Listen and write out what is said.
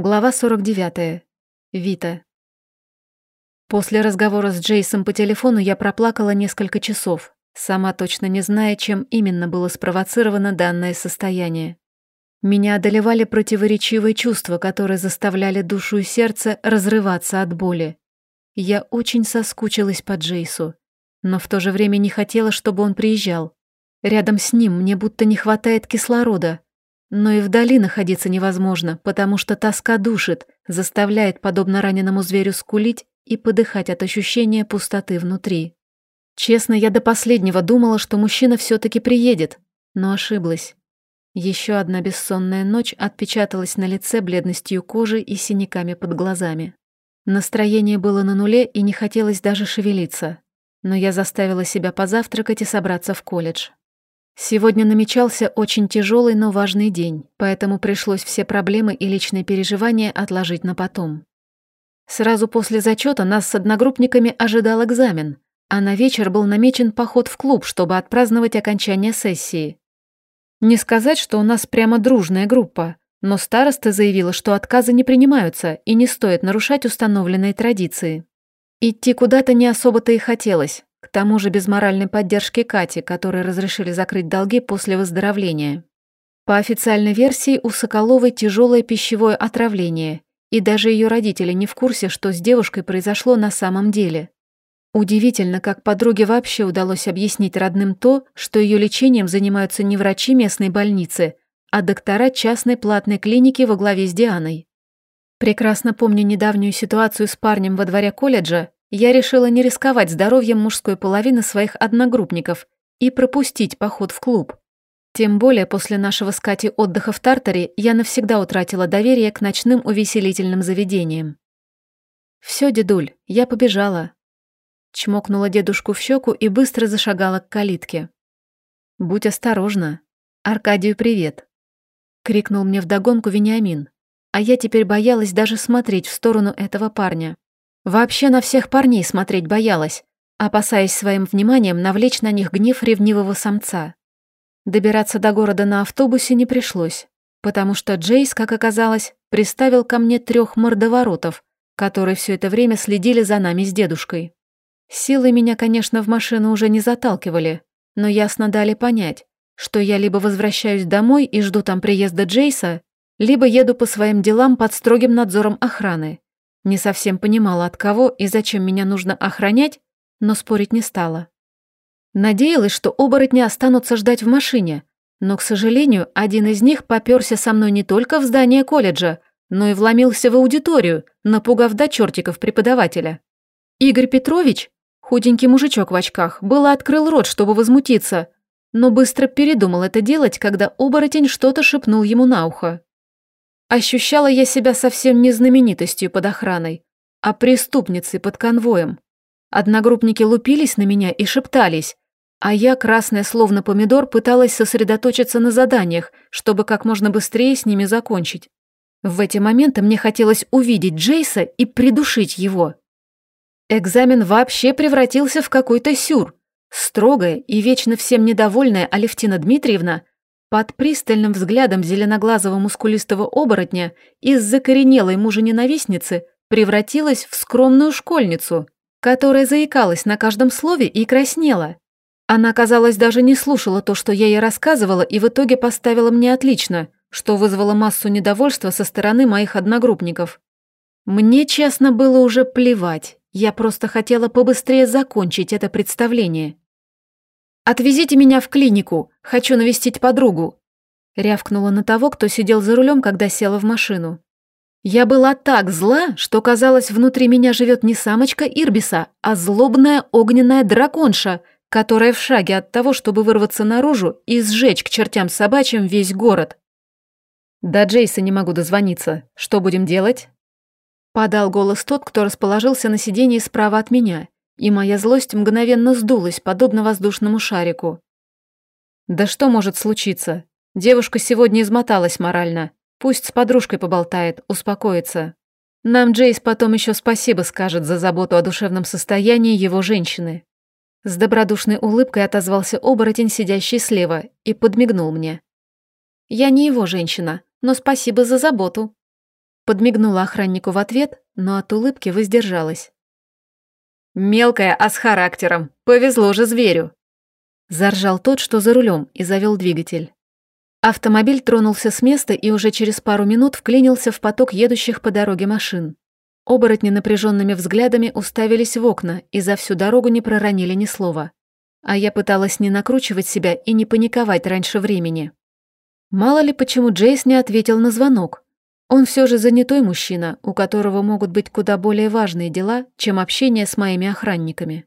Глава 49. Вита. После разговора с Джейсом по телефону я проплакала несколько часов, сама точно не зная, чем именно было спровоцировано данное состояние. Меня одолевали противоречивые чувства, которые заставляли душу и сердце разрываться от боли. Я очень соскучилась по Джейсу, но в то же время не хотела, чтобы он приезжал. Рядом с ним мне будто не хватает кислорода, но и вдали находиться невозможно, потому что тоска душит, заставляет, подобно раненому зверю, скулить и подыхать от ощущения пустоты внутри. Честно, я до последнего думала, что мужчина все таки приедет, но ошиблась. Еще одна бессонная ночь отпечаталась на лице бледностью кожи и синяками под глазами. Настроение было на нуле и не хотелось даже шевелиться, но я заставила себя позавтракать и собраться в колледж. Сегодня намечался очень тяжелый, но важный день, поэтому пришлось все проблемы и личные переживания отложить на потом. Сразу после зачета нас с одногруппниками ожидал экзамен, а на вечер был намечен поход в клуб, чтобы отпраздновать окончание сессии. Не сказать, что у нас прямо дружная группа, но староста заявила, что отказы не принимаются и не стоит нарушать установленные традиции. Идти куда-то не особо-то и хотелось, к тому же без моральной поддержки Кати, которой разрешили закрыть долги после выздоровления. По официальной версии, у Соколовой тяжелое пищевое отравление, и даже ее родители не в курсе, что с девушкой произошло на самом деле. Удивительно, как подруге вообще удалось объяснить родным то, что ее лечением занимаются не врачи местной больницы, а доктора частной платной клиники во главе с Дианой. Прекрасно помню недавнюю ситуацию с парнем во дворе колледжа, я решила не рисковать здоровьем мужской половины своих одногруппников и пропустить поход в клуб. Тем более после нашего с Катей отдыха в Тартаре я навсегда утратила доверие к ночным увеселительным заведениям. «Все, дедуль, я побежала». Чмокнула дедушку в щеку и быстро зашагала к калитке. «Будь осторожна. Аркадию привет!» Крикнул мне вдогонку Вениамин, а я теперь боялась даже смотреть в сторону этого парня. Вообще на всех парней смотреть боялась, опасаясь своим вниманием навлечь на них гнев ревнивого самца. Добираться до города на автобусе не пришлось, потому что Джейс, как оказалось, приставил ко мне трех мордоворотов, которые все это время следили за нами с дедушкой. Силы меня, конечно, в машину уже не заталкивали, но ясно дали понять, что я либо возвращаюсь домой и жду там приезда Джейса, либо еду по своим делам под строгим надзором охраны. Не совсем понимала, от кого и зачем меня нужно охранять, но спорить не стала. Надеялась, что оборотни останутся ждать в машине, но, к сожалению, один из них попёрся со мной не только в здание колледжа, но и вломился в аудиторию, напугав до чертиков преподавателя. Игорь Петрович, худенький мужичок в очках, было открыл рот, чтобы возмутиться, но быстро передумал это делать, когда оборотень что-то шепнул ему на ухо. Ощущала я себя совсем не знаменитостью под охраной, а преступницей под конвоем. Одногруппники лупились на меня и шептались, а я, красная словно помидор, пыталась сосредоточиться на заданиях, чтобы как можно быстрее с ними закончить. В эти моменты мне хотелось увидеть Джейса и придушить его. Экзамен вообще превратился в какой-то сюр. Строгая и вечно всем недовольная Алевтина Дмитриевна под пристальным взглядом зеленоглазого мускулистого оборотня из закоренелой мужа-ненавистницы превратилась в скромную школьницу, которая заикалась на каждом слове и краснела. Она, казалось, даже не слушала то, что я ей рассказывала, и в итоге поставила мне отлично, что вызвало массу недовольства со стороны моих одногруппников. Мне, честно, было уже плевать, я просто хотела побыстрее закончить это представление. «Отвезите меня в клинику, хочу навестить подругу», рявкнула на того, кто сидел за рулем, когда села в машину. Я была так зла, что казалось, внутри меня живет не самочка Ирбиса, а злобная огненная драконша, которая в шаге от того, чтобы вырваться наружу и сжечь к чертям собачьим весь город. «До Джейса не могу дозвониться. Что будем делать?» Подал голос тот, кто расположился на сиденье справа от меня, и моя злость мгновенно сдулась, подобно воздушному шарику. Да что может случиться? Девушка сегодня измоталась морально. Пусть с подружкой поболтает, успокоится. Нам Джейс потом еще спасибо скажет за заботу о душевном состоянии его женщины. С добродушной улыбкой отозвался оборотень, сидящий слева, и подмигнул мне. «Я не его женщина, но спасибо за заботу». Подмигнула охраннику в ответ, но от улыбки воздержалась. «Мелкая, а с характером. Повезло же зверю!» Заржал тот, что за рулем, и завел двигатель. Автомобиль тронулся с места и уже через пару минут вклинился в поток едущих по дороге машин. Оборотни напряженными взглядами уставились в окна и за всю дорогу не проронили ни слова. А я пыталась не накручивать себя и не паниковать раньше времени. Мало ли почему Джейс не ответил на звонок. Он все же занятой мужчина, у которого могут быть куда более важные дела, чем общение с моими охранниками.